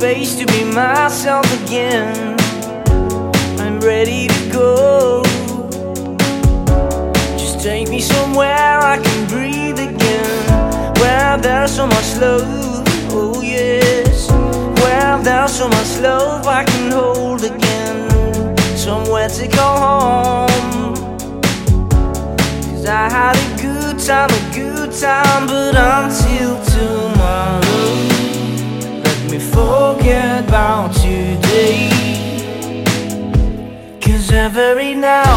chance to be myself again. I'm ready to go. Just take me somewhere I can breathe again. Where there's so much love, oh yes. Where there's so much love I can hold again. Somewhere to call home. Cause I had a good time, a good time, but until tomorrow, now